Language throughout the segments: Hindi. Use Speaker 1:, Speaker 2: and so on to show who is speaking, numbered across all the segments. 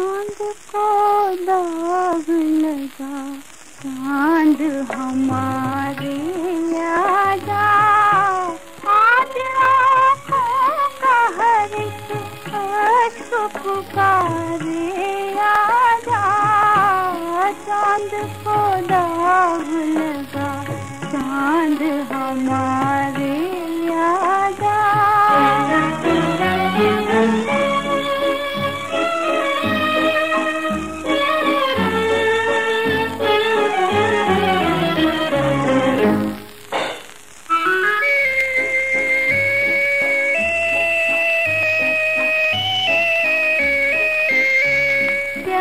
Speaker 1: को दाग लगा चाँद हमारे पुकारे आजा। चाँद को दाग लगा चाँद हमारे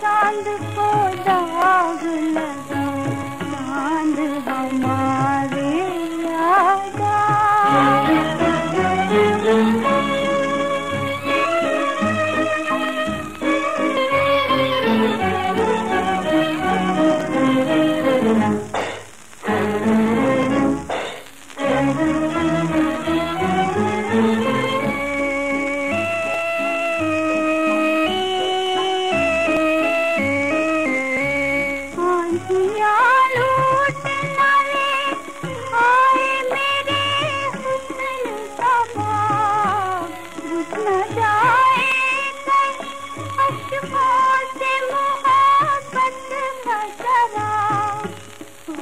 Speaker 1: चाँद को दाग लगा